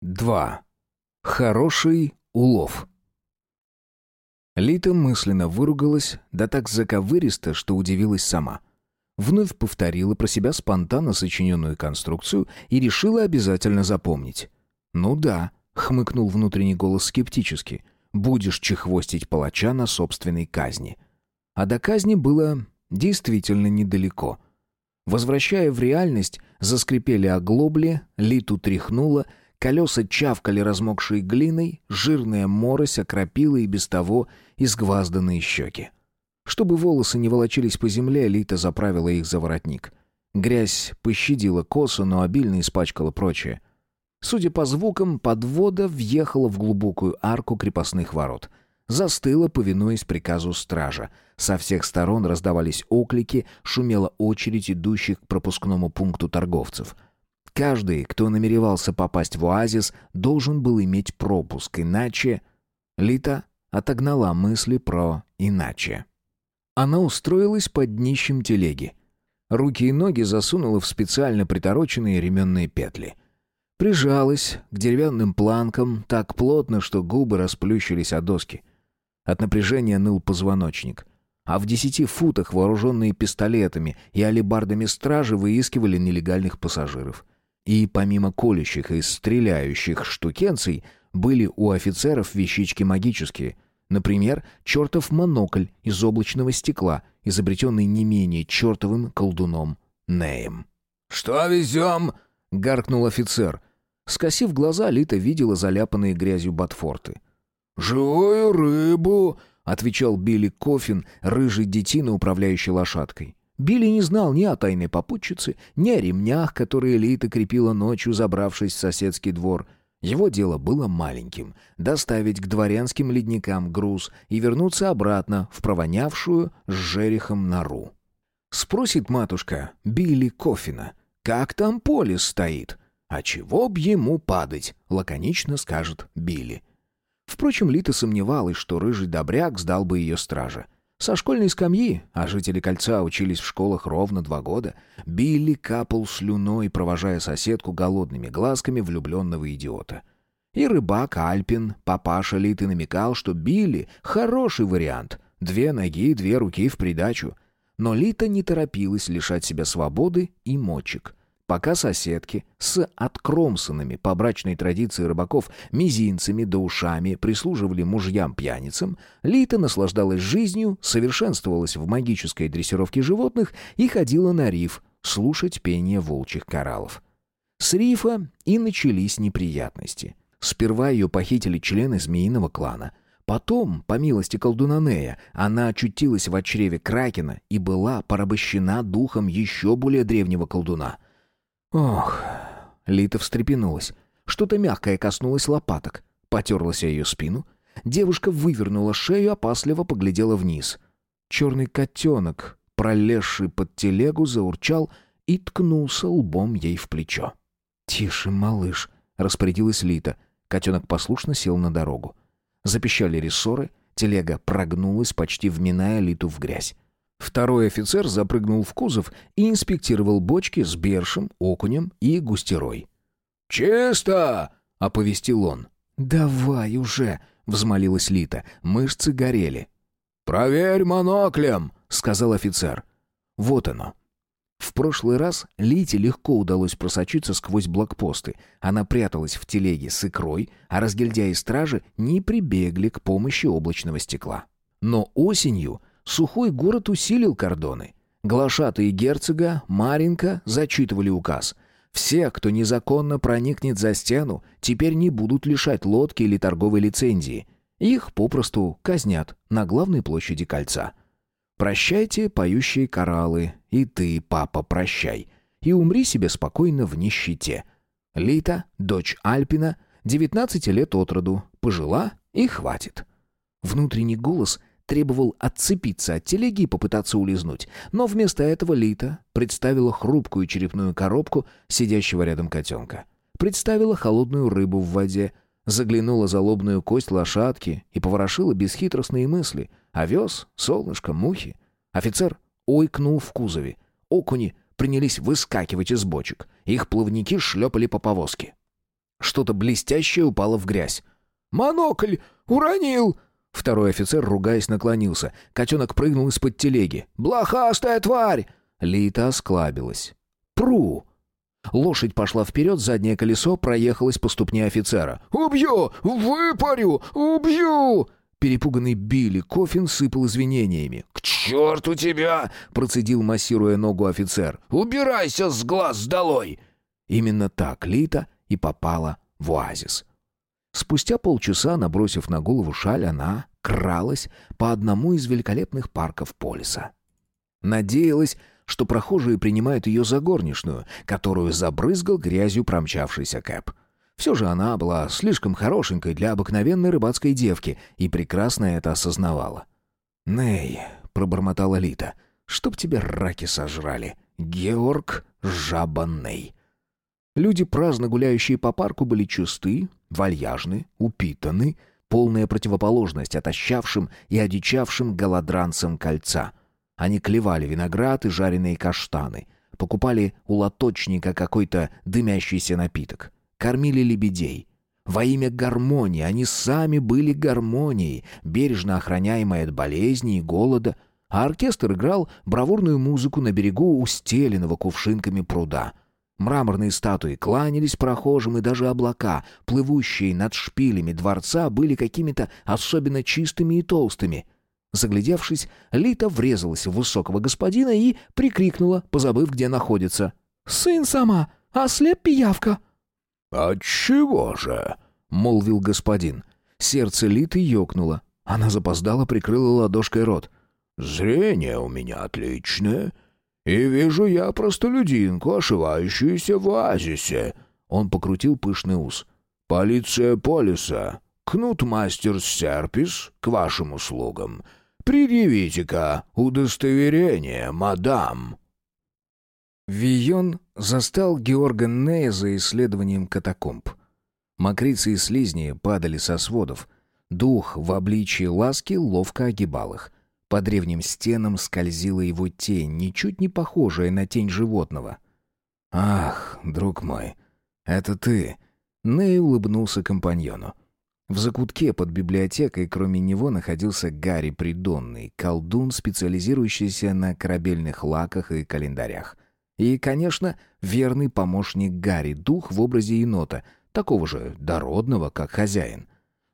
2. Хороший улов. Лита мысленно выругалась, да так заковыристо, что удивилась сама. Вновь повторила про себя спонтанно сочиненную конструкцию и решила обязательно запомнить. «Ну да», — хмыкнул внутренний голос скептически, «будешь чехвостить палача на собственной казни». А до казни было действительно недалеко. Возвращая в реальность, заскрипели оглобли, Литу тряхнуло — Колеса чавкали размокшей глиной, жирная морось окропила и без того изгвазданные щеки. Чтобы волосы не волочились по земле, Лита заправила их за воротник. Грязь пощадила косу, но обильно испачкала прочее. Судя по звукам, подвода въехала в глубокую арку крепостных ворот. Застыла, повинуясь приказу стража. Со всех сторон раздавались оклики, шумела очередь идущих к пропускному пункту торговцев — Каждый, кто намеревался попасть в оазис, должен был иметь пропуск, иначе... Лита отогнала мысли про «иначе». Она устроилась под днищем телеги. Руки и ноги засунула в специально притороченные ременные петли. Прижалась к деревянным планкам так плотно, что губы расплющились о доски. От напряжения ныл позвоночник. А в десяти футах вооруженные пистолетами и алебардами стражи выискивали нелегальных пассажиров. И помимо колющих и стреляющих штукенций, были у офицеров вещички магические. Например, чертов монокль из облачного стекла, изобретенный не менее чертовым колдуном Неем. «Что везем?» — гаркнул офицер. Скосив глаза, Лита видела заляпанные грязью ботфорты. «Живую рыбу!» — отвечал Билли Кофин, рыжий детина, управляющий лошадкой. Билли не знал ни о тайной попутчице, ни о ремнях, которые Лита крепила ночью, забравшись в соседский двор. Его дело было маленьким — доставить к дворянским ледникам груз и вернуться обратно в провонявшую с жерехом нору. Спросит матушка Билли Кофина, как там поле стоит? А чего б ему падать, лаконично скажет Билли. Впрочем, Лита сомневалась, что рыжий добряк сдал бы ее стража. Со школьной скамьи, а жители кольца учились в школах ровно два года, Билли капал слюной, провожая соседку голодными глазками влюбленного идиота. И рыбак Альпин, папаша Литы намекал, что Билли — хороший вариант. Две ноги, две руки в придачу. Но Лита не торопилась лишать себя свободы и мочек. Пока соседки с откромсанными по брачной традиции рыбаков мизинцами да ушами прислуживали мужьям-пьяницам, Лита наслаждалась жизнью, совершенствовалась в магической дрессировке животных и ходила на риф слушать пение волчьих кораллов. С рифа и начались неприятности. Сперва ее похитили члены змеиного клана. Потом, по милости колдуна Нея, она очутилась в чреве Кракена и была порабощена духом еще более древнего колдуна — Ох, Лита встрепенулась. Что-то мягкое коснулось лопаток. Потерлась о ее спину. Девушка вывернула шею, опасливо поглядела вниз. Черный котенок, пролезший под телегу, заурчал и ткнулся лбом ей в плечо. «Тише, малыш», — распорядилась Лита. Котенок послушно сел на дорогу. Запищали рессоры, телега прогнулась, почти вминая Литу в грязь. Второй офицер запрыгнул в кузов и инспектировал бочки с бершем, окунем и густерой. «Чисто!» — оповестил он. «Давай уже!» — взмолилась Лита. Мышцы горели. «Проверь моноклем!» — сказал офицер. Вот оно. В прошлый раз Лите легко удалось просочиться сквозь блокпосты. Она пряталась в телеге с икрой, а разгильдяи стражи не прибегли к помощи облачного стекла. Но осенью Сухой город усилил кордоны. Глашатые герцога, Маринка зачитывали указ. Все, кто незаконно проникнет за стену, теперь не будут лишать лодки или торговой лицензии. Их попросту казнят на главной площади кольца. Прощайте, поющие кораллы, и ты, папа, прощай, и умри себе спокойно в нищете. Лита, дочь Альпина, 19 лет от роду, пожила и хватит. Внутренний голос требовал отцепиться от телеги и попытаться улизнуть, но вместо этого Лита представила хрупкую черепную коробку сидящего рядом котенка. Представила холодную рыбу в воде, заглянула за лобную кость лошадки и поворошила бесхитростные мысли. Овес, солнышко, мухи. Офицер ойкнул в кузове. Окуни принялись выскакивать из бочек. Их плавники шлепали по повозке. Что-то блестящее упало в грязь. «Монокль! Уронил!» Второй офицер, ругаясь, наклонился. Котенок прыгнул из-под телеги. «Блохастая тварь!» Лита осклабилась. «Пру!» Лошадь пошла вперед, заднее колесо проехалось по ступне офицера. «Убью! Выпарю! Убью!» Перепуганный Билли Кофин сыпал извинениями. «К черту тебя!» — процедил, массируя ногу офицер. «Убирайся с глаз долой!» Именно так Лита и попала в оазис. Спустя полчаса, набросив на голову шаль, она кралась по одному из великолепных парков полиса. Надеялась, что прохожие принимают ее за горничную, которую забрызгал грязью промчавшийся Кэп. Все же она была слишком хорошенькой для обыкновенной рыбацкой девки и прекрасно это осознавала. «Ней», — пробормотала Лита, — «чтоб тебе раки сожрали. Георг Жаба Ней». Люди, праздно гуляющие по парку, были чисты, вальяжны, упитаны, полная противоположность отощавшим и одичавшим голодранцам кольца. Они клевали виноград и жареные каштаны, покупали у лоточника какой-то дымящийся напиток, кормили лебедей. Во имя гармонии они сами были гармонией, бережно охраняемой от болезней и голода, а оркестр играл бравурную музыку на берегу устеленного кувшинками пруда — Мраморные статуи кланялись прохожим, и даже облака, плывущие над шпилями дворца, были какими-то особенно чистыми и толстыми. Заглядевшись, Лита врезалась в высокого господина и прикрикнула, позабыв, где находится. «Сын сама! Ослеп пиявка!» «Отчего же?» — молвил господин. Сердце Литы ёкнуло. Она запоздала, прикрыла ладошкой рот. «Зрение у меня отличное, и вижу я простолюдинку, ошивающуюся в оазисе». Он покрутил пышный ус. «Полиция полиса. Кнут-мастер Серпис к вашим услугам. Предъявите-ка удостоверение, мадам». Вион застал Георга Нея за исследованием катакомб. Мокрицы и слизни падали со сводов. Дух в обличии ласки ловко огибал их. По древним стенам скользила его тень, ничуть не похожая на тень животного. «Ах, друг мой, это ты!» Ней улыбнулся компаньону. В закутке под библиотекой, кроме него, находился Гарри Придонный, колдун, специализирующийся на корабельных лаках и календарях. И, конечно, верный помощник Гарри, дух в образе енота, такого же дородного, как хозяин.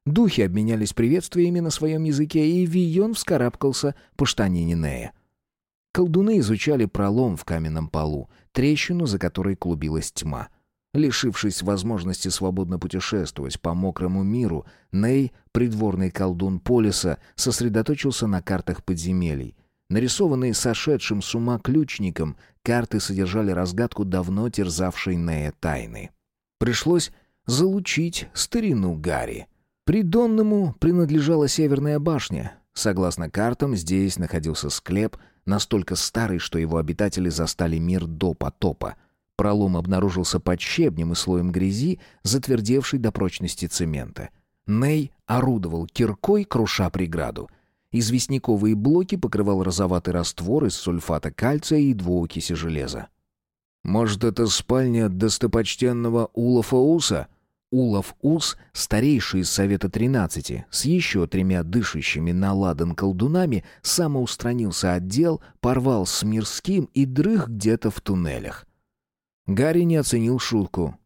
Духи обменялись приветствиями на своем языке, и Вийон вскарабкался по штанине Нея. Колдуны изучали пролом в каменном полу, трещину, за которой клубилась тьма. Лишившись возможности свободно путешествовать по мокрому миру, Ней, придворный колдун Полиса, сосредоточился на картах подземелий. Нарисованные сошедшим с ума ключником, карты содержали разгадку давно терзавшей Нея тайны. Пришлось залучить старину Гарри. Придонному принадлежала Северная башня. Согласно картам, здесь находился склеп, настолько старый, что его обитатели застали мир до потопа. Пролом обнаружился под щебнем и слоем грязи, затвердевший до прочности цемента. Ней орудовал киркой, круша преграду. Известняковые блоки покрывал розоватый раствор из сульфата кальция и двуокиси железа. «Может, это спальня достопочтенного Улафа Уса?» Улов Ус, старейший из Совета Тринадцати, с еще тремя дышащими на ладан колдунами, самоустранился от дел, порвал с мирским и дрых где-то в туннелях. Гарри не оценил шутку.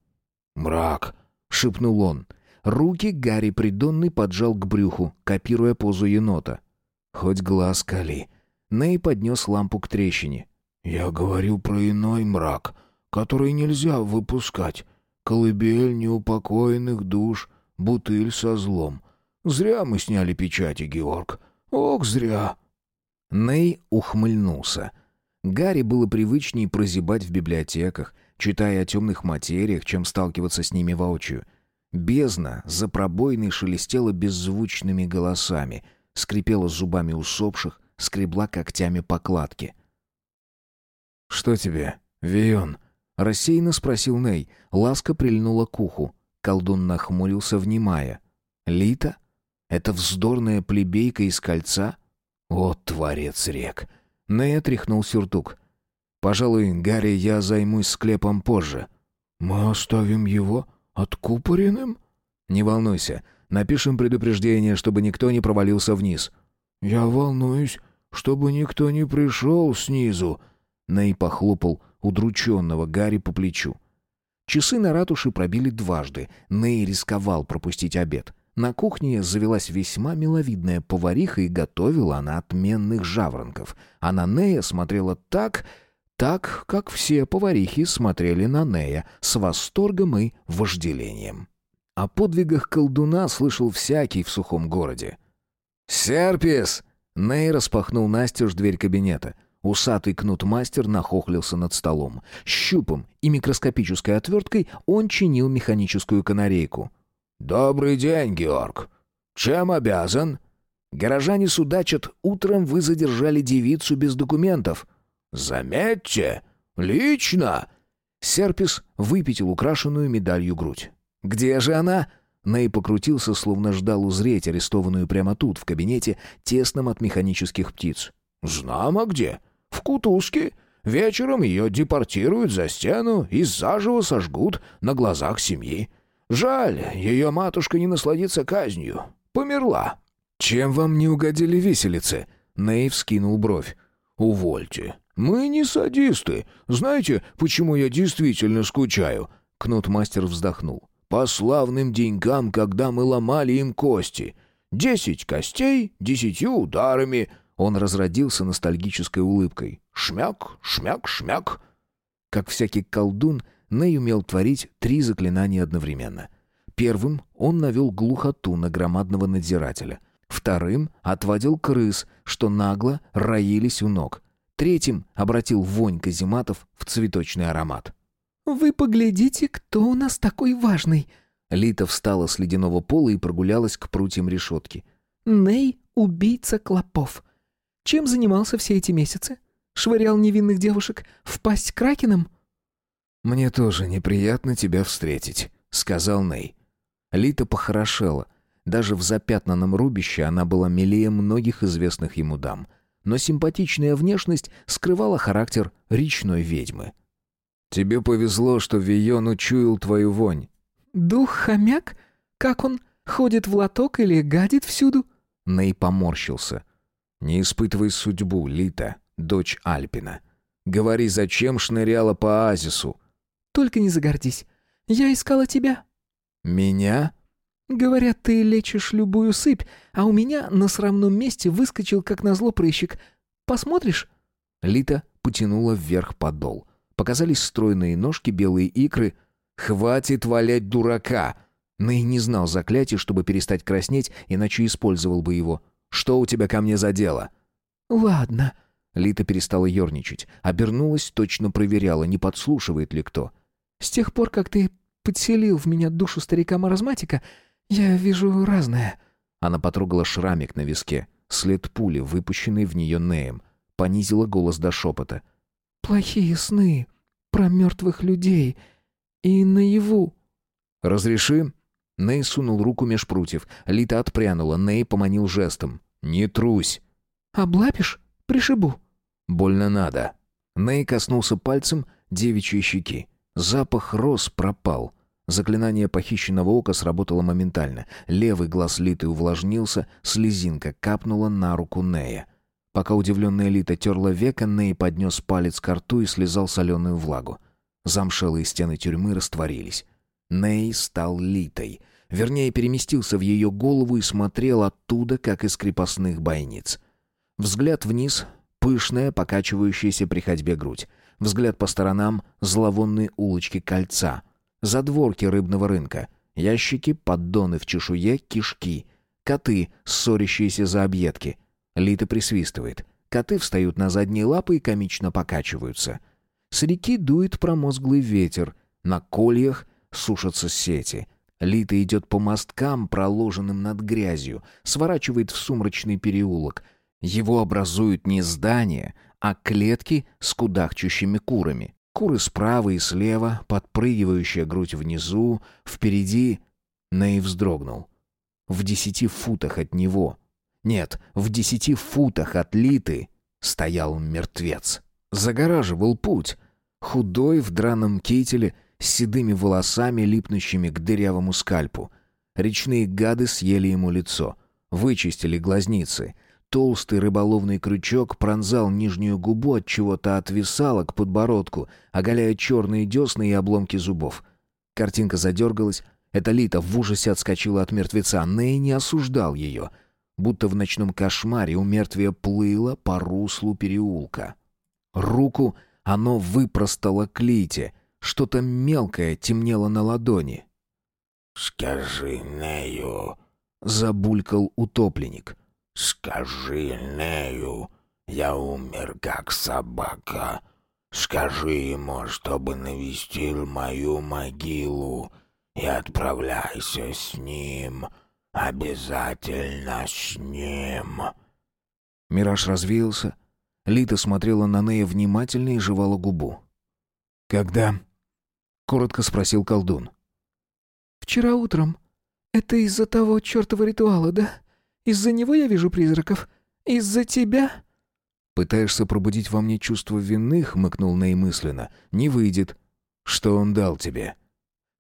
«Мрак!» — шепнул он. Руки Гарри Придонный поджал к брюху, копируя позу енота. «Хоть глаз кали». Ней поднес лампу к трещине. «Я говорю про иной мрак, который нельзя выпускать колыбель неупокоенных душ, бутыль со злом. Зря мы сняли печати, Георг. Ох, зря!» Ней ухмыльнулся. Гарри было привычнее прозябать в библиотеках, читая о темных материях, чем сталкиваться с ними воочию. Бездна за пробойной шелестела беззвучными голосами, скрипела зубами усопших, скребла когтями покладки. «Что тебе, Вион?» Рассеянно спросил Ней. Ласка прильнула к уху. Колдун нахмурился, внимая. «Лита? Это вздорная плебейка из кольца? О, творец рек!» Ней отряхнул сюртук. «Пожалуй, Гарри, я займусь склепом позже». «Мы оставим его? Откупоренным?» «Не волнуйся. Напишем предупреждение, чтобы никто не провалился вниз». «Я волнуюсь, чтобы никто не пришел снизу». Ней похлопал удрученного Гарри по плечу. Часы на ратуше пробили дважды. Ней рисковал пропустить обед. На кухне завелась весьма миловидная повариха и готовила она отменных жаворонков. А на Нея смотрела так, так, как все поварихи смотрели на Нея, с восторгом и вожделением. О подвигах колдуна слышал всякий в сухом городе. «Серпис!» Ней распахнул настежь дверь кабинета. Усатый кнут-мастер нахохлился над столом. Щупом и микроскопической отверткой он чинил механическую канарейку. «Добрый день, Георг. Чем обязан?» «Горожане судачат, утром вы задержали девицу без документов». «Заметьте! Лично!» Серпис выпятил украшенную медалью грудь. «Где же она?» Ней покрутился, словно ждал узреть арестованную прямо тут, в кабинете, тесном от механических птиц. «Знамо где. В Кутузке. Вечером ее депортируют за стену и заживо сожгут на глазах семьи. Жаль, ее матушка не насладится казнью. Померла». «Чем вам не угодили виселицы?» Ней вскинул бровь. «Увольте. Мы не садисты. Знаете, почему я действительно скучаю?» Кнут-мастер вздохнул по славным денькам, когда мы ломали им кости. Десять костей, десятью ударами». Он разродился ностальгической улыбкой. «Шмяк, шмяк, шмяк». Как всякий колдун, Ней умел творить три заклинания одновременно. Первым он навел глухоту на громадного надзирателя. Вторым отводил крыс, что нагло роились у ног. Третьим обратил вонь казематов в цветочный аромат. «Вы поглядите, кто у нас такой важный!» Лита встала с ледяного пола и прогулялась к прутьям решетки. «Ней — убийца клопов. Чем занимался все эти месяцы? Швырял невинных девушек в пасть кракеном?» «Мне тоже неприятно тебя встретить», — сказал Ней. Лита похорошела. Даже в запятнанном рубище она была милее многих известных ему дам. Но симпатичная внешность скрывала характер речной ведьмы. «Тебе повезло, что Вион учуял твою вонь». «Дух-хомяк? Как он? Ходит в лоток или гадит всюду?» Ней поморщился. «Не испытывай судьбу, Лита, дочь Альпина. Говори, зачем шныряла по оазису?» «Только не загордись. Я искала тебя». «Меня?» «Говорят, ты лечишь любую сыпь, а у меня на срамном месте выскочил, как назло, прыщик. Посмотришь?» Лита потянула вверх подол. Показались стройные ножки, белые икры. «Хватит валять дурака!» Ней не знал заклятий, чтобы перестать краснеть, иначе использовал бы его. «Что у тебя ко мне за дело?» «Ладно». Лита перестала ерничать. Обернулась, точно проверяла, не подслушивает ли кто. «С тех пор, как ты подселил в меня душу старика-маразматика, я вижу разное». Она потрогала шрамик на виске, след пули, выпущенной в нее Неем. Понизила голос до шепота. Плохие сны про мертвых людей и наяву. Разреши. Ней сунул руку меж прутьев. Лита отпрянула. Ней поманил жестом. Не трусь. Облапишь? Пришибу. Больно надо. Ней коснулся пальцем девичьей щеки. Запах роз пропал. Заклинание похищенного ока сработало моментально. Левый глаз Литы увлажнился, слезинка капнула на руку Нея. Пока удивленная Лита терла века, Ней поднес палец к рту и слезал соленую влагу. Замшелые стены тюрьмы растворились. Ней стал Литой. Вернее, переместился в ее голову и смотрел оттуда, как из крепостных бойниц. Взгляд вниз — пышная, покачивающаяся при ходьбе грудь. Взгляд по сторонам — зловонные улочки кольца. Задворки рыбного рынка. Ящики, поддоны в чешуе, кишки. Коты, ссорящиеся за объедки — Лита присвистывает. Коты встают на задние лапы и комично покачиваются. С реки дует промозглый ветер. На кольях сушатся сети. Лита идет по мосткам, проложенным над грязью, сворачивает в сумрачный переулок. Его образуют не здания, а клетки с кудахчущими курами. Куры справа и слева, подпрыгивающая грудь внизу, впереди... Ней вздрогнул. В десяти футах от него нет, в десяти футах от Литы стоял мертвец. Загораживал путь. Худой в драном кителе, с седыми волосами, липнущими к дырявому скальпу. Речные гады съели ему лицо, вычистили глазницы. Толстый рыболовный крючок пронзал нижнюю губу от чего-то отвисало к подбородку, оголяя черные десны и обломки зубов. Картинка задергалась. Эта Лита в ужасе отскочила от мертвеца. Ней не осуждал ее. Будто в ночном кошмаре у мертвия плыло по руслу переулка. Руку оно выпростало к Лите. Что-то мелкое темнело на ладони. «Скажи Нею», — забулькал утопленник. «Скажи Нею, я умер как собака. Скажи ему, чтобы навестил мою могилу и отправляйся с ним. Обязательно с ним». Мираж развеялся. Лита смотрела на Нея внимательно и жевала губу. «Когда?» — коротко спросил колдун. «Вчера утром. Это из-за того чертова ритуала, да? Из-за него я вижу призраков? Из-за тебя?» «Пытаешься пробудить во мне чувство вины?» — хмыкнул Ней мысленно. «Не выйдет. Что он дал тебе?»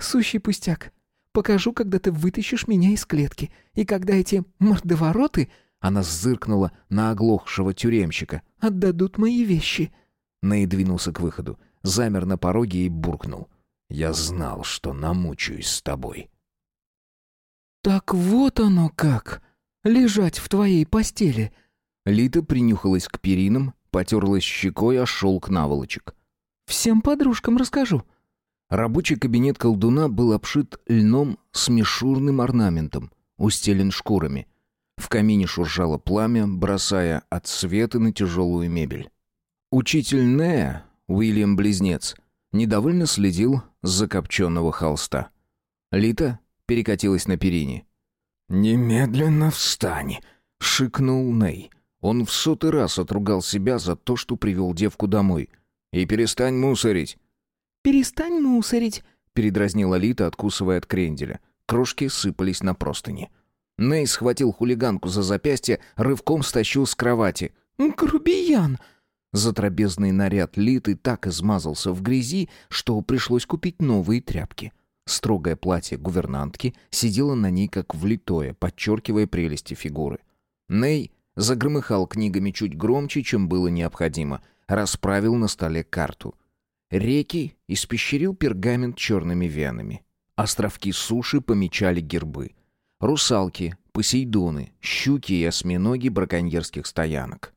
«Сущий пустяк. Покажу, когда ты вытащишь меня из клетки. И когда эти мордовороты...» Она зыркнула на оглохшего тюремщика. «Отдадут мои вещи». Ней двинулся к выходу, замер на пороге и буркнул. «Я знал, что намучаюсь с тобой». «Так вот оно как! Лежать в твоей постели!» Лита принюхалась к перинам, потерлась щекой о шелк наволочек. «Всем подружкам расскажу». Рабочий кабинет колдуна был обшит льном с мишурным орнаментом, устелен шкурами. В камине шуршало пламя, бросая от света на тяжелую мебель. Учитель Нея, Уильям Близнец, недовольно следил с закопченного холста. Лита перекатилась на перине. «Немедленно встань!» — шикнул Ней. Он в сотый раз отругал себя за то, что привел девку домой. «И перестань мусорить!» «Перестань мусорить!» — передразнила Лита, откусывая от кренделя. Крошки сыпались на простыни. Ней схватил хулиганку за запястье, рывком стащил с кровати. «Грубиян!» Затрапезный наряд Литы так измазался в грязи, что пришлось купить новые тряпки. Строгое платье гувернантки сидело на ней как влитое, подчеркивая прелести фигуры. Ней загромыхал книгами чуть громче, чем было необходимо, расправил на столе карту. Реки испещерил пергамент черными венами. Островки суши помечали гербы. Русалки, посейдоны, щуки и осьминоги браконьерских стоянок.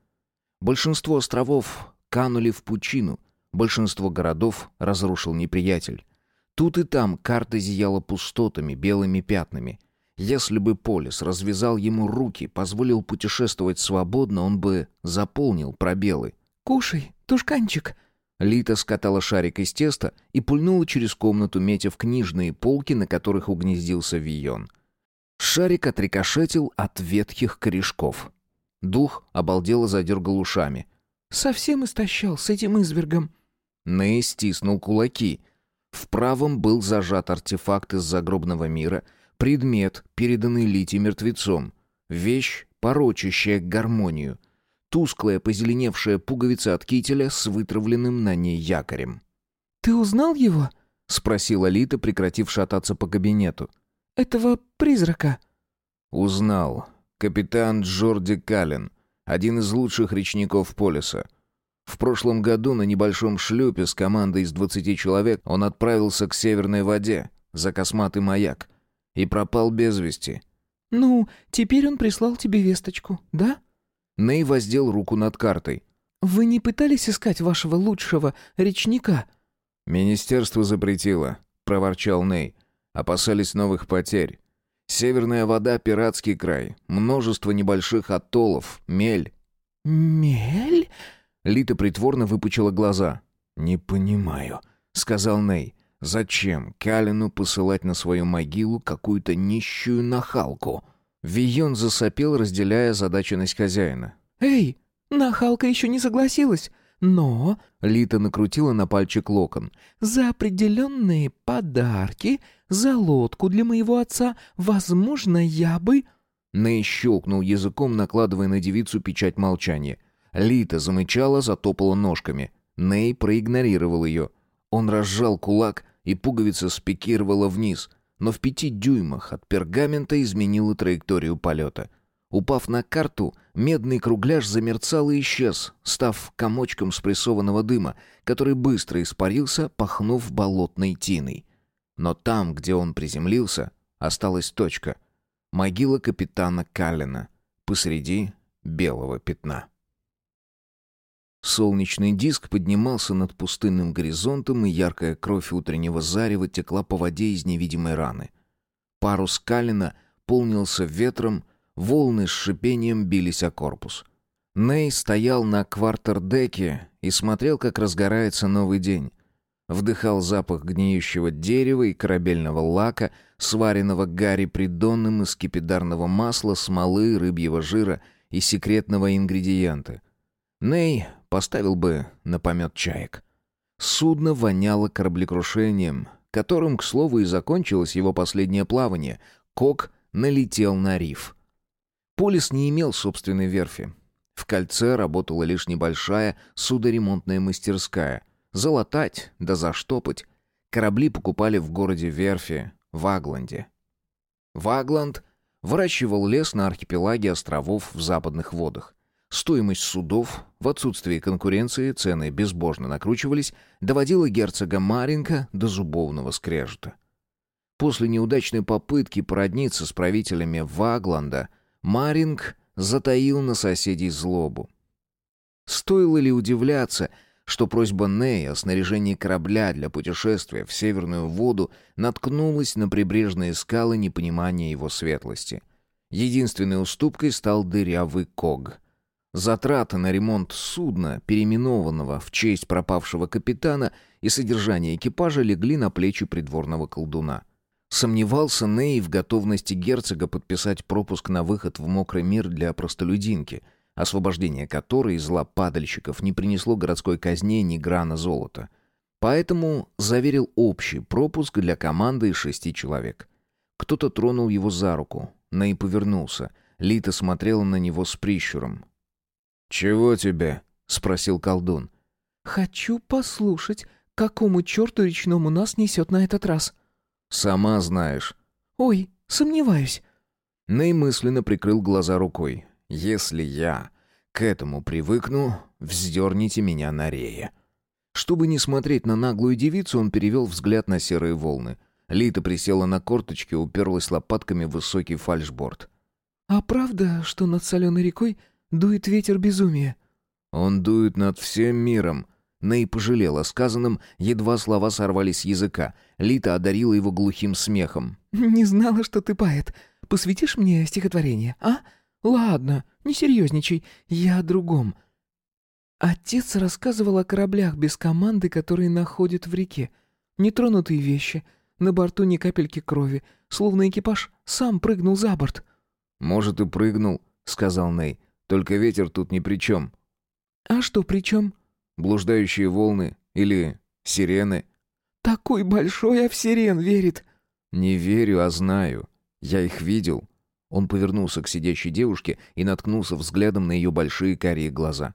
Большинство островов канули в пучину, большинство городов разрушил неприятель. Тут и там карта зияла пустотами, белыми пятнами. Если бы Полис развязал ему руки, позволил путешествовать свободно, он бы заполнил пробелы. «Кушай, тушканчик!» Лита скатала шарик из теста и пульнула через комнату, метя в книжные полки, на которых угнездился Вион. Шарик отрикошетил от ветхих корешков. Дух обалдело задергал ушами. «Совсем истощал с этим извергом». Ней стиснул кулаки — в правом был зажат артефакт из загробного мира, предмет, переданный Лите мертвецом, вещь, порочащая гармонию, тусклая позеленевшая пуговица от кителя с вытравленным на ней якорем. «Ты узнал его?» — спросила Лита, прекратив шататься по кабинету. «Этого призрака?» «Узнал. Капитан Джорди Каллен, один из лучших речников Полиса». В прошлом году на небольшом шлюпе с командой из 20 человек он отправился к Северной воде за косматый маяк и пропал без вести. «Ну, теперь он прислал тебе весточку, да?» Ней воздел руку над картой. «Вы не пытались искать вашего лучшего речника?» «Министерство запретило», — проворчал Ней. «Опасались новых потерь. Северная вода — пиратский край. Множество небольших атоллов, мель». «Мель?» Лита притворно выпучила глаза. «Не понимаю», — сказал Ней. «Зачем Калину посылать на свою могилу какую-то нищую нахалку?» Вион засопел, разделяя задаченность хозяина. «Эй, нахалка еще не согласилась. Но...» — Лита накрутила на пальчик локон. «За определенные подарки, за лодку для моего отца, возможно, я бы...» Ней щелкнул языком, накладывая на девицу печать молчания — Лита замычала, затопала ножками. Ней проигнорировал ее. Он разжал кулак, и пуговица спикировала вниз, но в пяти дюймах от пергамента изменила траекторию полета. Упав на карту, медный кругляш замерцал и исчез, став комочком спрессованного дыма, который быстро испарился, пахнув болотной тиной. Но там, где он приземлился, осталась точка. Могила капитана Каллена посреди белого пятна. Солнечный диск поднимался над пустынным горизонтом, и яркая кровь утреннего зарева текла по воде из невидимой раны. Парус Калина полнился ветром, волны с шипением бились о корпус. Ней стоял на квартердеке и смотрел, как разгорается новый день. Вдыхал запах гниющего дерева и корабельного лака, сваренного Гарри Придонным из скипидарного масла, смолы, рыбьего жира и секретного ингредиента. Ней поставил бы на помет чаек. Судно воняло кораблекрушением, которым, к слову, и закончилось его последнее плавание. Кок налетел на риф. Полис не имел собственной верфи. В кольце работала лишь небольшая судоремонтная мастерская. Залатать да заштопать. Корабли покупали в городе Верфи, в Агланде. Вагланд выращивал лес на архипелаге островов в западных водах. Стоимость судов, в отсутствии конкуренции цены безбожно накручивались, доводила герцога Маринка до зубовного скрежета. После неудачной попытки породниться с правителями Вагланда, Маринг затаил на соседей злобу. Стоило ли удивляться, что просьба Ней о снаряжении корабля для путешествия в Северную воду наткнулась на прибрежные скалы непонимания его светлости. Единственной уступкой стал дырявый Ког — Затраты на ремонт судна, переименованного в честь пропавшего капитана, и содержание экипажа легли на плечи придворного колдуна. Сомневался Ней в готовности герцога подписать пропуск на выход в мокрый мир для простолюдинки, освобождение которой из лап падальщиков не принесло городской казне ни грана золота. Поэтому заверил общий пропуск для команды из шести человек. Кто-то тронул его за руку. Ней повернулся. Лита смотрела на него с прищуром. «Чего тебе?» — спросил колдун. «Хочу послушать, какому черту речному нас несет на этот раз». «Сама знаешь». «Ой, сомневаюсь». Ней мысленно прикрыл глаза рукой. «Если я к этому привыкну, вздерните меня на рее». Чтобы не смотреть на наглую девицу, он перевел взгляд на серые волны. Лита присела на корточки, уперлась лопатками в высокий фальшборд. «А правда, что над соленой рекой Дует ветер безумия». «Он дует над всем миром». Ней пожалел о сказанном, едва слова сорвались с языка. Лита одарила его глухим смехом. «Не знала, что ты поэт. Посвятишь мне стихотворение, а? Ладно, не серьезничай, я о другом». Отец рассказывал о кораблях без команды, которые находят в реке. Нетронутые вещи, на борту ни капельки крови, словно экипаж сам прыгнул за борт. «Может, и прыгнул», — сказал Ней. Только ветер тут ни при чем». «А что при чем?» «Блуждающие волны или сирены». «Такой большой, а в сирен верит». «Не верю, а знаю. Я их видел». Он повернулся к сидящей девушке и наткнулся взглядом на ее большие карие глаза.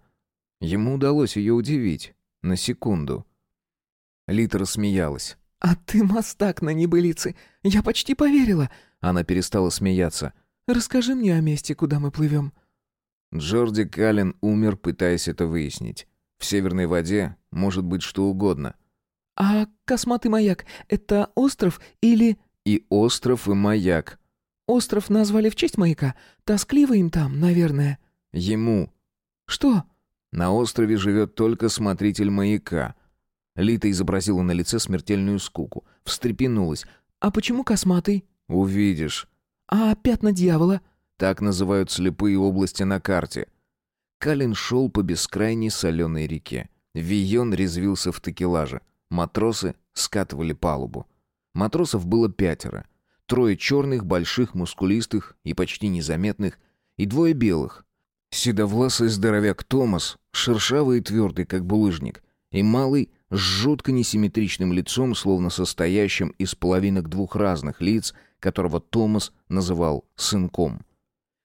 Ему удалось ее удивить. На секунду. Лита рассмеялась. «А ты мастак на небылицы. Я почти поверила». Она перестала смеяться. «Расскажи мне о месте, куда мы плывем». Джорди Каллен умер, пытаясь это выяснить. В северной воде может быть что угодно. «А косматый маяк — это остров или...» «И остров, и маяк». «Остров назвали в честь маяка? Тоскливо им там, наверное». «Ему». «Что?» «На острове живет только смотритель маяка». Лита изобразила на лице смертельную скуку. Встрепенулась. «А почему косматый?» «Увидишь». «А пятна дьявола?» Так называют слепые области на карте. Калин шел по бескрайней соленой реке. Вийон резвился в такелаже. Матросы скатывали палубу. Матросов было пятеро. Трое черных, больших, мускулистых и почти незаметных, и двое белых. Седовласый здоровяк Томас, шершавый и твердый, как булыжник, и малый, с жутко несимметричным лицом, словно состоящим из половинок двух разных лиц, которого Томас называл «сынком».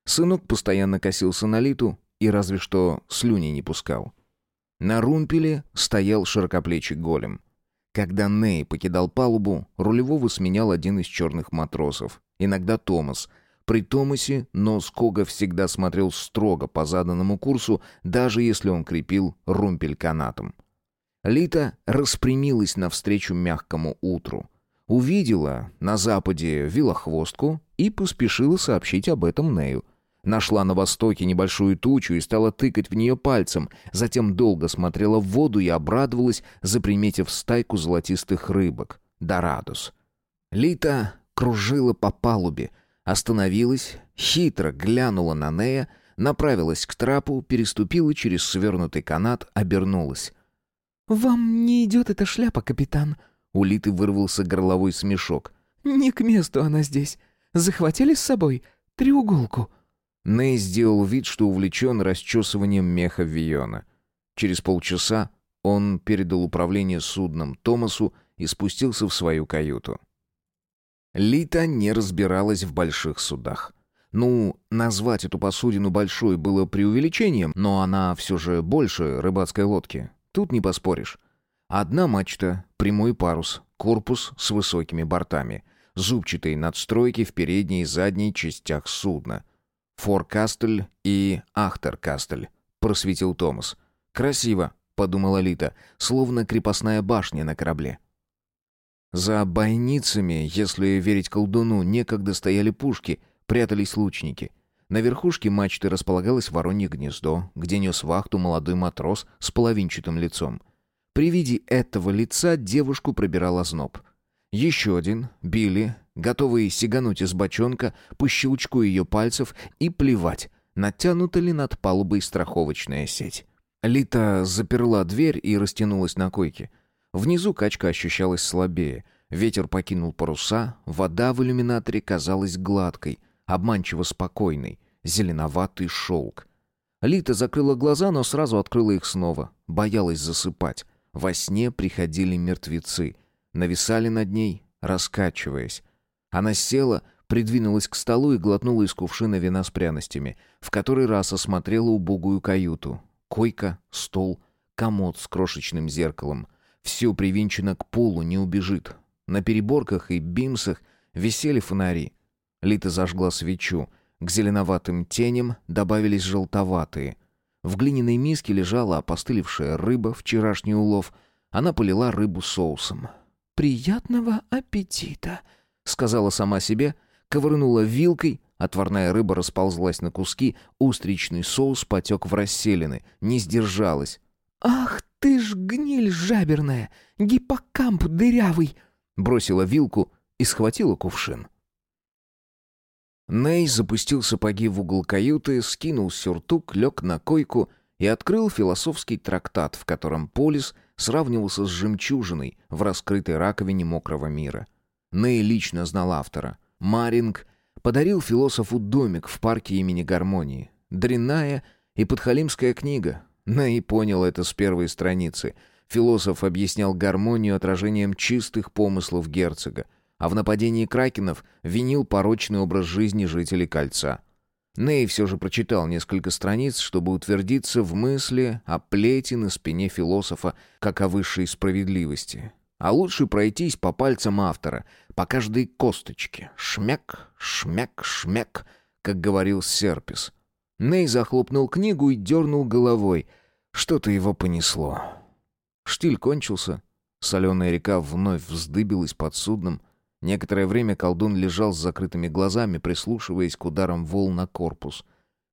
Сынок постоянно косился на Литу и разве что слюни не пускал. На румпеле стоял широкоплечий голем. Когда Ней покидал палубу, рулевого сменял один из черных матросов, иногда Томас. При Томасе нос Кога всегда смотрел строго по заданному курсу, даже если он крепил румпель канатом. Лита распрямилась навстречу мягкому утру. Увидела на западе вилохвостку и поспешила сообщить об этом Нею. Нашла на востоке небольшую тучу и стала тыкать в нее пальцем. Затем долго смотрела в воду и обрадовалась, заприметив стайку золотистых рыбок. Дорадус. Лита кружила по палубе, остановилась, хитро глянула на Нея, направилась к трапу, переступила через свернутый канат, обернулась. «Вам не идет эта шляпа, капитан?» У Литы вырвался горловой смешок. «Не к месту она здесь. Захватили с собой треуголку?» Ней сделал вид, что увлечен расчесыванием меха Виона. Через полчаса он передал управление судном Томасу и спустился в свою каюту. Лита не разбиралась в больших судах. Ну, назвать эту посудину большой было преувеличением, но она все же больше рыбацкой лодки. Тут не поспоришь. Одна мачта, прямой парус, корпус с высокими бортами, зубчатые надстройки в передней и задней частях судна — Форкастель и Ахтеркастель», — просветил Томас. «Красиво», — подумала Лита, — «словно крепостная башня на корабле». За бойницами, если верить колдуну, некогда стояли пушки, прятались лучники. На верхушке мачты располагалось воронье гнездо, где нес вахту молодой матрос с половинчатым лицом. При виде этого лица девушку пробирал озноб. Еще один, Билли, готовый сигануть из бочонка по щелчку ее пальцев и плевать, натянута ли над палубой страховочная сеть. Лита заперла дверь и растянулась на койке. Внизу качка ощущалась слабее. Ветер покинул паруса, вода в иллюминаторе казалась гладкой, обманчиво спокойной, зеленоватый шелк. Лита закрыла глаза, но сразу открыла их снова, боялась засыпать. Во сне приходили мертвецы, нависали над ней, раскачиваясь. Она села, придвинулась к столу и глотнула из кувшина вина с пряностями. В который раз осмотрела убогую каюту. Койка, стол, комод с крошечным зеркалом. Все привинчено к полу, не убежит. На переборках и бимсах висели фонари. Лита зажгла свечу. К зеленоватым теням добавились желтоватые. В глиняной миске лежала опостылевшая рыба, вчерашний улов. Она полила рыбу соусом. «Приятного аппетита!» — сказала сама себе, ковырнула вилкой, отварная рыба расползлась на куски, устричный соус потек в расселины, не сдержалась. «Ах ты ж гниль жаберная! Гиппокамп дырявый!» Бросила вилку и схватила кувшин. Ней запустил сапоги в угол каюты, скинул сюртук, лег на койку и открыл философский трактат, в котором Полис сравнивался с жемчужиной в раскрытой раковине мокрого мира. Ней лично знал автора. Маринг подарил философу домик в парке имени Гармонии. Дрянная и подхалимская книга. Ней понял это с первой страницы. Философ объяснял гармонию отражением чистых помыслов герцога, а в нападении кракенов винил порочный образ жизни жителей Кольца. Ней все же прочитал несколько страниц, чтобы утвердиться в мысли о плете на спине философа, как о высшей справедливости. А лучше пройтись по пальцам автора, по каждой косточке. Шмяк, шмяк, шмяк, как говорил Серпис. Ней захлопнул книгу и дернул головой. Что-то его понесло. Штиль кончился. Соленая река вновь вздыбилась под судном. Некоторое время колдун лежал с закрытыми глазами, прислушиваясь к ударам волн на корпус.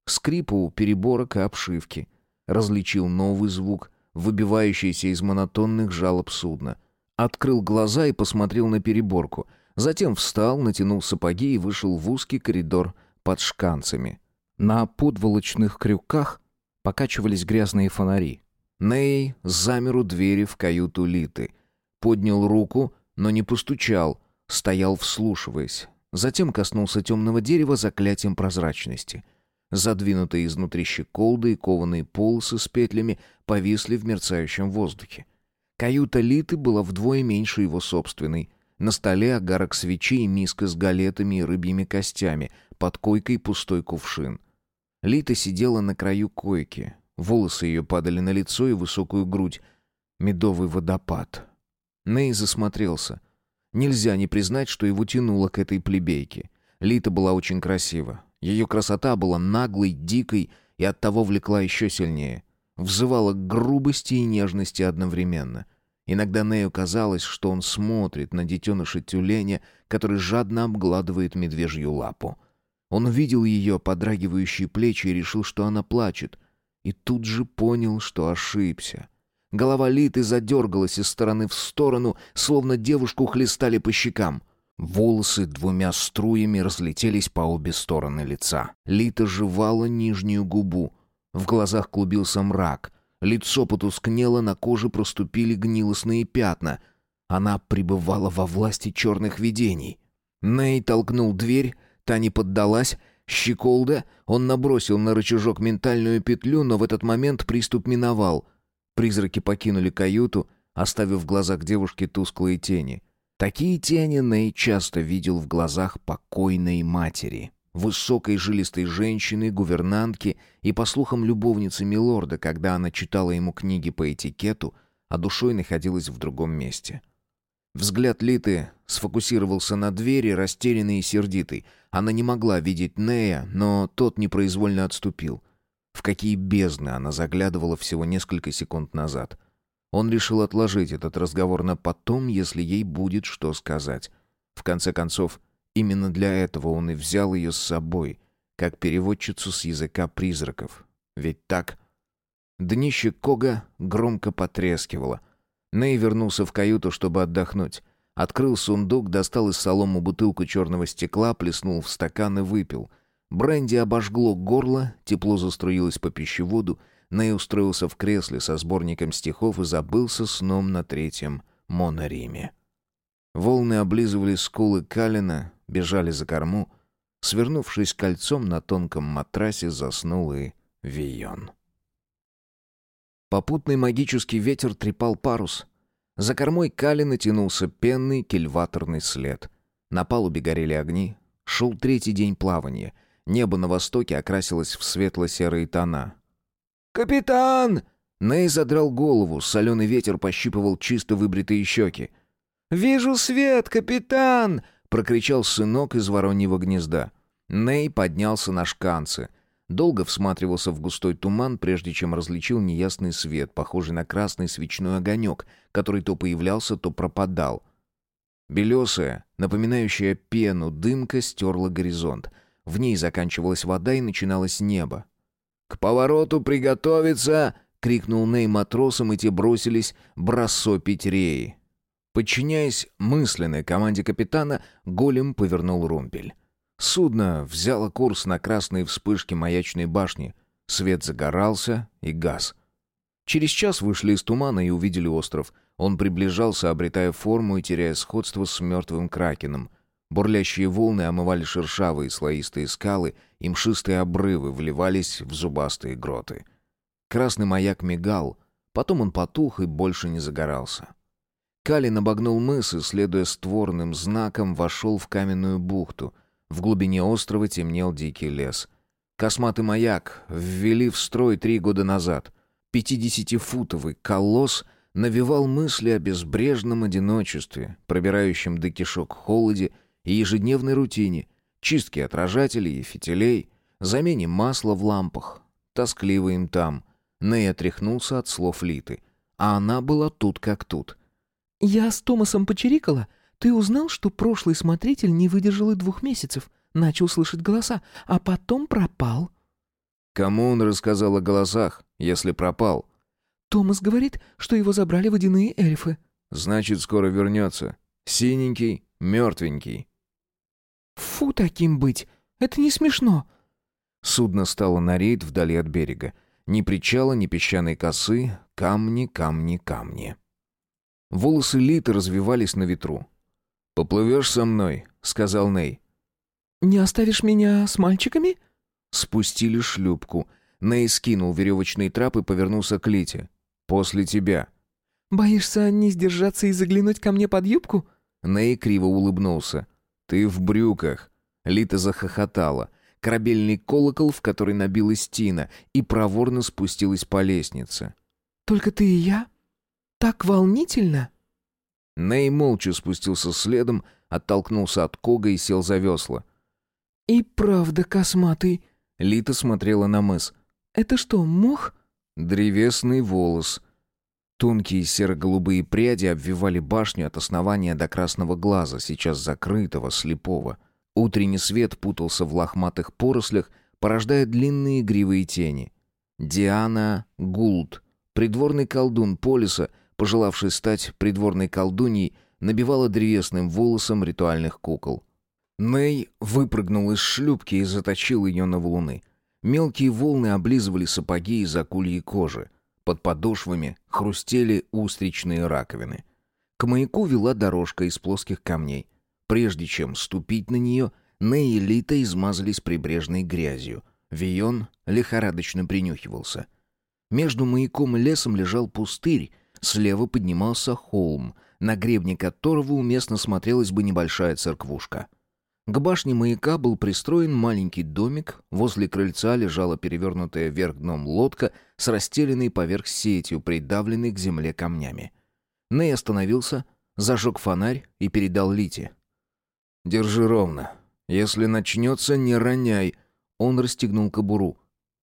Скрипу переборок и обшивки. Различил новый звук, выбивающийся из монотонных жалоб судна — Открыл глаза и посмотрел на переборку. Затем встал, натянул сапоги и вышел в узкий коридор под шканцами. На подволочных крюках покачивались грязные фонари. Ней замер у двери в каюту Литы. Поднял руку, но не постучал, стоял вслушиваясь. Затем коснулся темного дерева заклятием прозрачности. Задвинутые изнутри щеколды и кованые полосы с петлями повисли в мерцающем воздухе. Каюта Литы была вдвое меньше его собственной. На столе огарок свечей и миска с галетами и рыбьими костями, под койкой пустой кувшин. Лита сидела на краю койки. Волосы ее падали на лицо и высокую грудь. Медовый водопад. Ней засмотрелся. Нельзя не признать, что его тянуло к этой плебейке. Лита была очень красива. Ее красота была наглой, дикой и оттого влекла еще сильнее. Взывала к грубости и нежности одновременно. Иногда Нею казалось, что он смотрит на детеныша тюленя, который жадно обгладывает медвежью лапу. Он увидел ее подрагивающие плечи и решил, что она плачет. И тут же понял, что ошибся. Голова Литы задергалась из стороны в сторону, словно девушку хлестали по щекам. Волосы двумя струями разлетелись по обе стороны лица. Лита жевала нижнюю губу. В глазах клубился мрак. Лицо потускнело, на коже проступили гнилостные пятна. Она пребывала во власти черных видений. Ней толкнул дверь, та не поддалась. Щеколда, он набросил на рычажок ментальную петлю, но в этот момент приступ миновал. Призраки покинули каюту, оставив в глазах девушки тусклые тени — Такие тени Ней часто видел в глазах покойной матери, высокой жилистой женщины, гувернантки и, по слухам, любовницы Милорда, когда она читала ему книги по этикету, а душой находилась в другом месте. Взгляд Литы сфокусировался на двери, растерянный и сердитый. Она не могла видеть Нея, но тот непроизвольно отступил. В какие бездны она заглядывала всего несколько секунд назад — он решил отложить этот разговор на потом, если ей будет что сказать. В конце концов, именно для этого он и взял ее с собой, как переводчицу с языка призраков. Ведь так? Днище Кога громко потрескивало. Ней вернулся в каюту, чтобы отдохнуть. Открыл сундук, достал из солому бутылку черного стекла, плеснул в стакан и выпил. Бренди обожгло горло, тепло заструилось по пищеводу, Ней устроился в кресле со сборником стихов и забылся сном на третьем монореме. Волны облизывали скулы Калина, бежали за корму. Свернувшись кольцом на тонком матрасе, заснул и Вион. Попутный магический ветер трепал парус. За кормой Калина тянулся пенный кильваторный след. На палубе горели огни. Шел третий день плавания. Небо на востоке окрасилось в светло-серые тона. «Капитан!» Ней задрал голову, соленый ветер пощипывал чисто выбритые щеки. «Вижу свет, капитан!» — прокричал сынок из вороньего гнезда. Ней поднялся на шканцы. Долго всматривался в густой туман, прежде чем различил неясный свет, похожий на красный свечной огонек, который то появлялся, то пропадал. Белесая, напоминающая пену, дымка стерла горизонт. В ней заканчивалась вода и начиналось небо. «К повороту приготовиться!» — крикнул Ней матросам, и те бросились бросопить реи. Подчиняясь мысленной команде капитана, голем повернул румпель. Судно взяло курс на красные вспышки маячной башни. Свет загорался и газ. Через час вышли из тумана и увидели остров. Он приближался, обретая форму и теряя сходство с мертвым кракеном. Бурлящие волны омывали шершавые слоистые скалы, и мшистые обрывы вливались в зубастые гроты. Красный маяк мигал, потом он потух и больше не загорался. Калин обогнул мыс и, следуя створным знаком, вошел в каменную бухту. В глубине острова темнел дикий лес. Косматый маяк ввели в строй три года назад. Пятидесятифутовый колосс навевал мысли о безбрежном одиночестве, пробирающем до кишок холоде и ежедневной рутине, чистки отражателей и фитилей, замене масла в лампах. Тоскливо им там. Ней отряхнулся от слов Литы. А она была тут как тут. «Я с Томасом почирикала. Ты узнал, что прошлый смотритель не выдержал и двух месяцев? Начал слышать голоса, а потом пропал». «Кому он рассказал о голосах, если пропал?» «Томас говорит, что его забрали водяные эльфы». «Значит, скоро вернется. Синенький, мертвенький». Фу таким быть! Это не смешно!» Судно стало на рейд вдали от берега. Ни причала, ни песчаной косы, камни, камни, камни. Волосы Литы развивались на ветру. «Поплывешь со мной?» — сказал Ней. «Не оставишь меня с мальчиками?» Спустили шлюпку. Ней скинул веревочный трап и повернулся к Лите. «После тебя». «Боишься не сдержаться и заглянуть ко мне под юбку?» Ней криво улыбнулся. «Ты в брюках!» Лита захохотала. Корабельный колокол, в который набилась Тина, и проворно спустилась по лестнице. «Только ты и я? Так волнительно!» Ней молча спустился следом, оттолкнулся от Кога и сел за весла. «И правда косматый». Лита смотрела на мыс. «Это что, мох?» Древесный волос. Тонкие серо-голубые пряди обвивали башню от основания до красного глаза, сейчас закрытого, слепого. Утренний свет путался в лохматых порослях, порождая длинные игривые тени. Диана Гулд, придворный колдун Полиса, пожелавший стать придворной колдуньей, набивала древесным волосом ритуальных кукол. Ней выпрыгнул из шлюпки и заточил ее на валуны. Мелкие волны облизывали сапоги из акульей кожи. Под подошвами хрустели устричные раковины. К маяку вела дорожка из плоских камней. Прежде чем ступить на нее, Ней и Лита измазались прибрежной грязью. Вион лихорадочно принюхивался. Между маяком и лесом лежал пустырь, слева поднимался холм, на гребне которого уместно смотрелась бы небольшая церквушка. К башне маяка был пристроен маленький домик, возле крыльца лежала перевернутая вверх дном лодка с расстеленной поверх сетью, придавленной к земле камнями. Ней остановился, зажег фонарь и передал Лите. «Держи ровно. Если начнется, не роняй». Он расстегнул кобуру.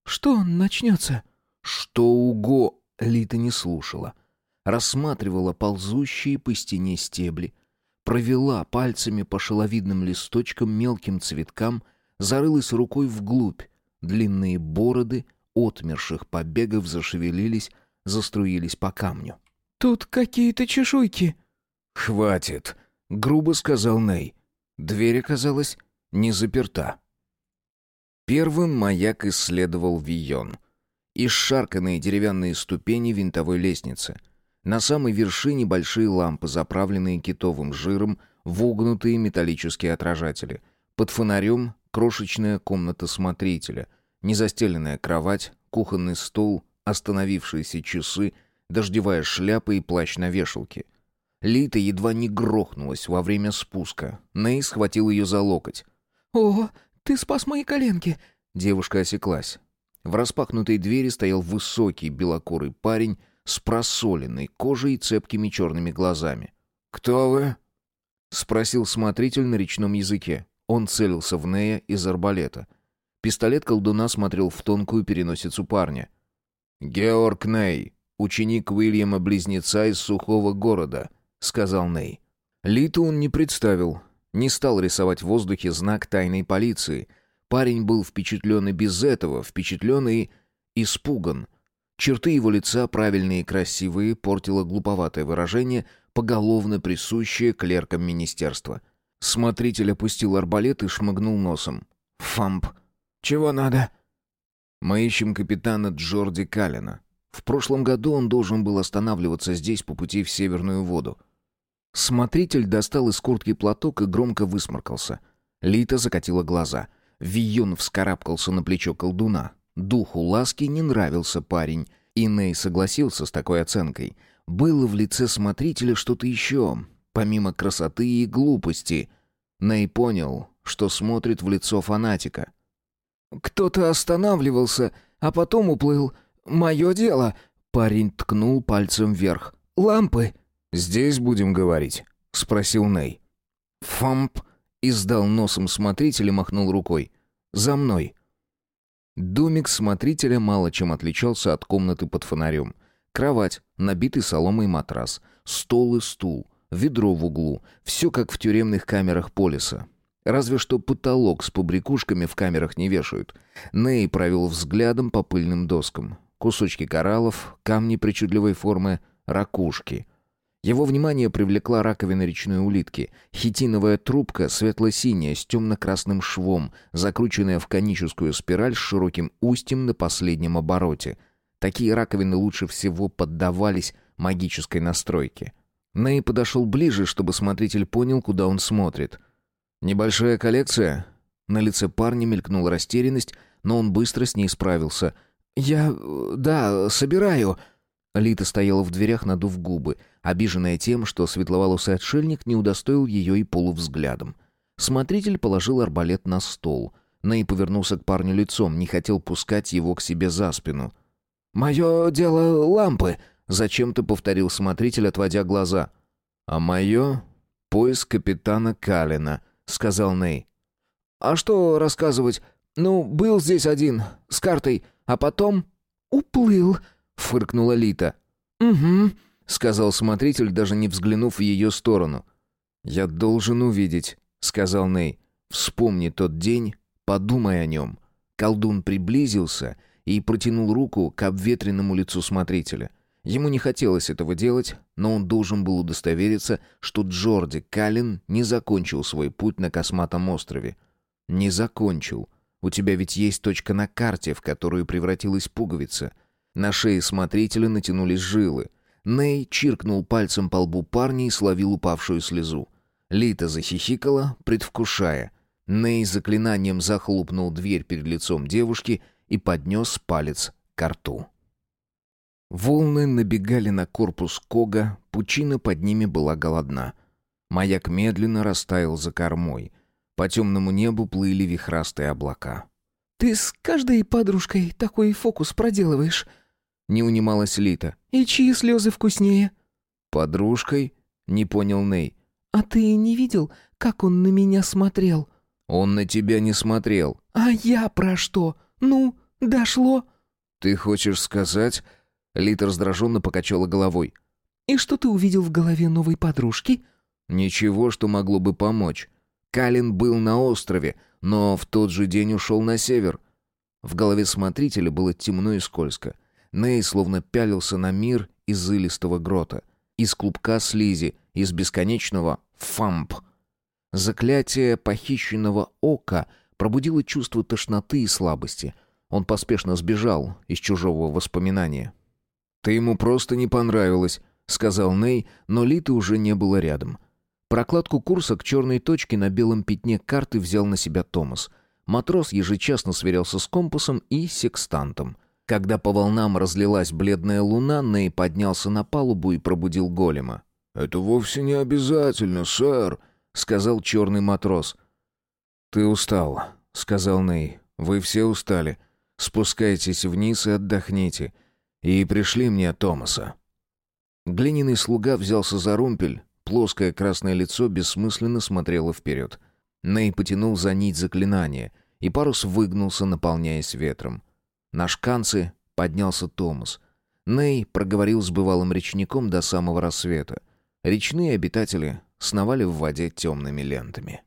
«Что начнется?» «Что уго...» Лита не слушала. Рассматривала ползущие по стене стебли, провела пальцами по шеловидным листочкам, мелким цветкам, зарылась рукой вглубь. Длинные бороды отмерших побегов зашевелились, заструились по камню. «Тут какие-то чешуйки». «Хватит», — грубо сказал Ней. Дверь оказалась не заперта. Первым маяк исследовал Вион. Исшарканные деревянные ступени винтовой лестницы — на самой вершине большие лампы, заправленные китовым жиром, вогнутые металлические отражатели. Под фонарем крошечная комната смотрителя, незастеленная кровать, кухонный стол, остановившиеся часы, дождевая шляпа и плащ на вешалке. Лита едва не грохнулась во время спуска. Ней схватил ее за локоть. «О, ты спас мои коленки!» Девушка осеклась. В распахнутой двери стоял высокий белокурый парень с просоленной кожей и цепкими черными глазами. «Кто вы?» — спросил смотритель на речном языке. Он целился в Нея из арбалета. Пистолет колдуна смотрел в тонкую переносицу парня. «Георг Ней, ученик Уильяма-близнеца из сухого города», — сказал Ней. Литу он не представил, не стал рисовать в воздухе знак тайной полиции. Парень был впечатлен и без этого, впечатлен и испуган — Черты его лица, правильные и красивые, портило глуповатое выражение, поголовно присущее клеркам министерства. Смотритель опустил арбалет и шмыгнул носом. «Фамп! Чего надо?» «Мы ищем капитана Джорди Каллина. В прошлом году он должен был останавливаться здесь по пути в Северную воду». Смотритель достал из куртки платок и громко высморкался. Лита закатила глаза. Виюн вскарабкался на плечо колдуна. Духу ласки не нравился парень, и Ней согласился с такой оценкой. Было в лице смотрителя что-то еще, помимо красоты и глупости. Ней понял, что смотрит в лицо фанатика. «Кто-то останавливался, а потом уплыл. Мое дело!» Парень ткнул пальцем вверх. «Лампы!» «Здесь будем говорить?» — спросил Ней. «Фамп!» — издал носом смотритель и махнул рукой. «За мной!» Домик смотрителя мало чем отличался от комнаты под фонарем. Кровать, набитый соломой матрас, стол и стул, ведро в углу. Все как в тюремных камерах полиса. Разве что потолок с побрякушками в камерах не вешают. Ней провел взглядом по пыльным доскам. Кусочки кораллов, камни причудливой формы, ракушки — его внимание привлекла раковина речной улитки. Хитиновая трубка, светло-синяя, с темно-красным швом, закрученная в коническую спираль с широким устьем на последнем обороте. Такие раковины лучше всего поддавались магической настройке. Ней подошел ближе, чтобы смотритель понял, куда он смотрит. «Небольшая коллекция?» На лице парня мелькнула растерянность, но он быстро с ней справился. «Я... да, собираю...» Лита стояла в дверях, надув губы, обиженная тем, что светловолосый отшельник не удостоил ее и полувзглядом. Смотритель положил арбалет на стол. Ней повернулся к парню лицом, не хотел пускать его к себе за спину. «Мое дело лампы», — зачем-то повторил смотритель, отводя глаза. «А мое — поиск капитана Калина», — сказал Ней. «А что рассказывать? Ну, был здесь один, с картой, а потом...» «Уплыл», — фыркнула Лита. «Угу», — сказал смотритель, даже не взглянув в ее сторону. «Я должен увидеть», — сказал Ней. «Вспомни тот день, подумай о нем». Колдун приблизился и протянул руку к обветренному лицу смотрителя. Ему не хотелось этого делать, но он должен был удостовериться, что Джорди Каллен не закончил свой путь на косматом острове. «Не закончил. У тебя ведь есть точка на карте, в которую превратилась пуговица». На шее смотрителя натянулись жилы. Ней чиркнул пальцем по лбу парня и словил упавшую слезу. Лита захихикала, предвкушая. Ней заклинанием захлопнул дверь перед лицом девушки и поднес палец к рту. Волны набегали на корпус Кога, пучина под ними была голодна. Маяк медленно растаял за кормой. По темному небу плыли вихрастые облака. «Ты с каждой подружкой такой фокус проделываешь?» Не унималась Лита. «И чьи слезы вкуснее?» «Подружкой?» — не понял Ней. «А ты не видел, как он на меня смотрел?» «Он на тебя не смотрел». «А я про что? Ну, дошло?» «Ты хочешь сказать...» Лита раздраженно покачала головой. «И что ты увидел в голове новой подружки?» «Ничего, что могло бы помочь. Калин был на острове, но в тот же день ушел на север». В голове смотрителя было темно и скользко. Ней словно пялился на мир из илистого грота, из клубка слизи, из бесконечного фамп. Заклятие похищенного ока пробудило чувство тошноты и слабости. Он поспешно сбежал из чужого воспоминания. «Ты ему просто не понравилась», — сказал Ней, но Литы уже не было рядом. Прокладку курса к черной точке на белом пятне карты взял на себя Томас. Матрос ежечасно сверялся с компасом и секстантом. Когда по волнам разлилась бледная луна, Ней поднялся на палубу и пробудил голема. «Это вовсе не обязательно, сэр», — сказал черный матрос. «Ты устал», — сказал Ней. «Вы все устали. Спускайтесь вниз и отдохните. И пришли мне Томаса». Глиняный слуга взялся за румпель, плоское красное лицо бессмысленно смотрело вперед. Ней потянул за нить заклинания, и парус выгнулся, наполняясь ветром. На шканце поднялся Томас. Ней проговорил с бывалым речником до самого рассвета. Речные обитатели сновали в воде темными лентами.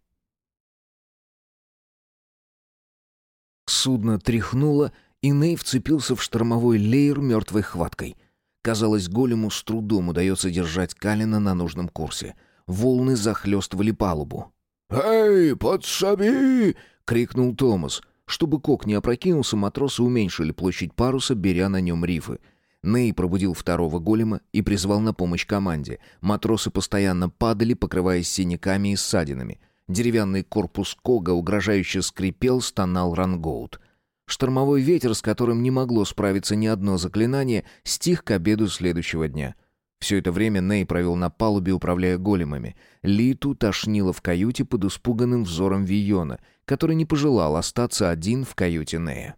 Судно тряхнуло, и Ней вцепился в штормовой леер мертвой хваткой. Казалось, голему с трудом удается держать Калина на нужном курсе. Волны захлестывали палубу. «Эй, подсоби!» — крикнул Томас. Чтобы кок не опрокинулся, матросы уменьшили площадь паруса, беря на нем рифы. Ней пробудил второго голема и призвал на помощь команде. Матросы постоянно падали, покрываясь синяками и ссадинами. Деревянный корпус Кога угрожающе скрипел, стонал рангоут. Штормовой ветер, с которым не могло справиться ни одно заклинание, стих к обеду следующего дня. Все это время Ней провел на палубе, управляя големами. Литу тошнило в каюте под испуганным взором Вийона, который не пожелал остаться один в каюте Нея.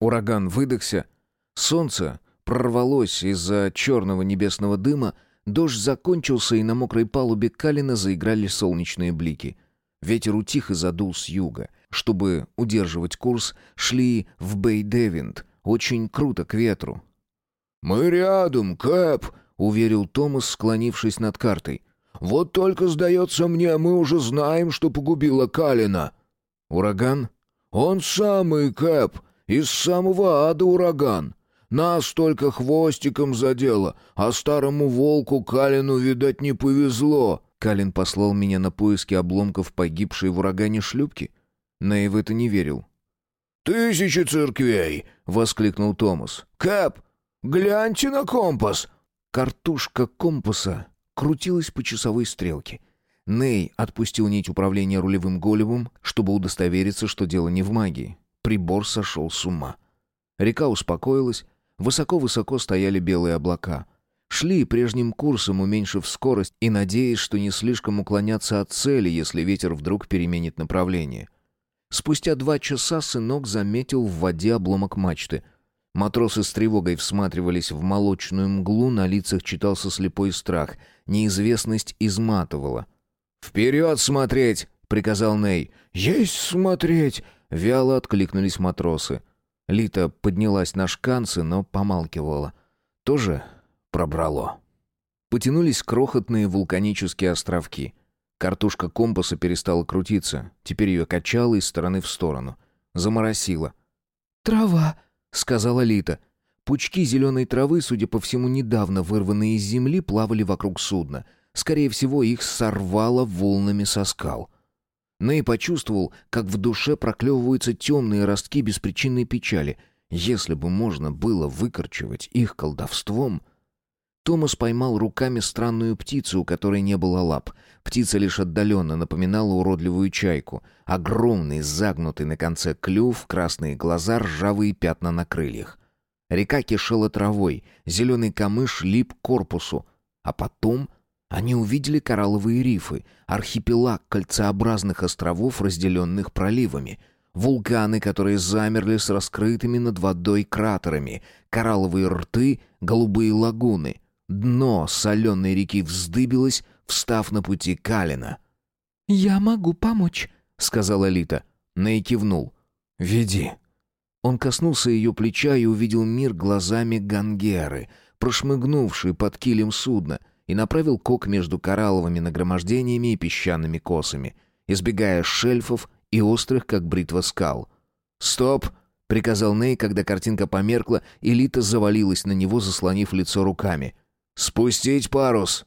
Ураган выдохся. Солнце прорвалось из-за черного небесного дыма, дождь закончился, и на мокрой палубе Калина заиграли солнечные блики. Ветер утих и задул с юга. Чтобы удерживать курс, шли в Бей-Девинт, очень круто к ветру. «Мы рядом, Кэп», — уверил Томас, склонившись над картой. «Вот только, сдается мне, мы уже знаем, что погубило Калина». «Ураган?» «Он самый, Кэп, из самого ада ураган. Нас только хвостиком задело, а старому волку Калину, видать, не повезло». Калин послал меня на поиски обломков погибшей в урагане шлюпки. Ней в это не верил. «Тысячи церквей!» — воскликнул Томас. «Кэп, гляньте на компас!» Картушка компаса крутилась по часовой стрелке. Ней отпустил нить управления рулевым големом, чтобы удостовериться, что дело не в магии. Прибор сошел с ума. Река успокоилась, высоко-высоко стояли белые облака. Шли прежним курсом, уменьшив скорость и надеясь, что не слишком уклоняться от цели, если ветер вдруг переменит направление. Спустя два часа сынок заметил в воде обломок мачты. Матросы с тревогой всматривались в молочную мглу, на лицах читался слепой страх. Неизвестность изматывала. «Вперед смотреть!» — приказал Ней. «Есть смотреть!» — вяло откликнулись матросы. Лита поднялась на шканцы, но помалкивала. Тоже пробрало. Потянулись крохотные вулканические островки. Картушка компаса перестала крутиться. Теперь ее качало из стороны в сторону. Заморосило. «Трава!» — сказала Лита. Пучки зеленой травы, судя по всему, недавно вырванные из земли, плавали вокруг судна. Скорее всего, их сорвало волнами со скал. Ней почувствовал, как в душе проклевываются темные ростки беспричинной печали. Если бы можно было выкорчевать их колдовством... Томас поймал руками странную птицу, у которой не было лап. Птица лишь отдаленно напоминала уродливую чайку. Огромный, загнутый на конце клюв, красные глаза, ржавые пятна на крыльях. Река кишела травой, зеленый камыш лип к корпусу. А потом они увидели коралловые рифы, архипелаг кольцеобразных островов, разделенных проливами. Вулканы, которые замерли с раскрытыми над водой кратерами, коралловые рты, голубые лагуны — Дно соленой реки вздыбилось, встав на пути Калина. «Я могу помочь», — сказала Лита. Ней кивнул. «Веди». Он коснулся ее плеча и увидел мир глазами Гангеры, прошмыгнувший под килем судна, и направил кок между коралловыми нагромождениями и песчаными косами, избегая шельфов и острых, как бритва скал. «Стоп!» — приказал Ней, когда картинка померкла, и Лита завалилась на него, заслонив лицо руками — «Спустить парус!»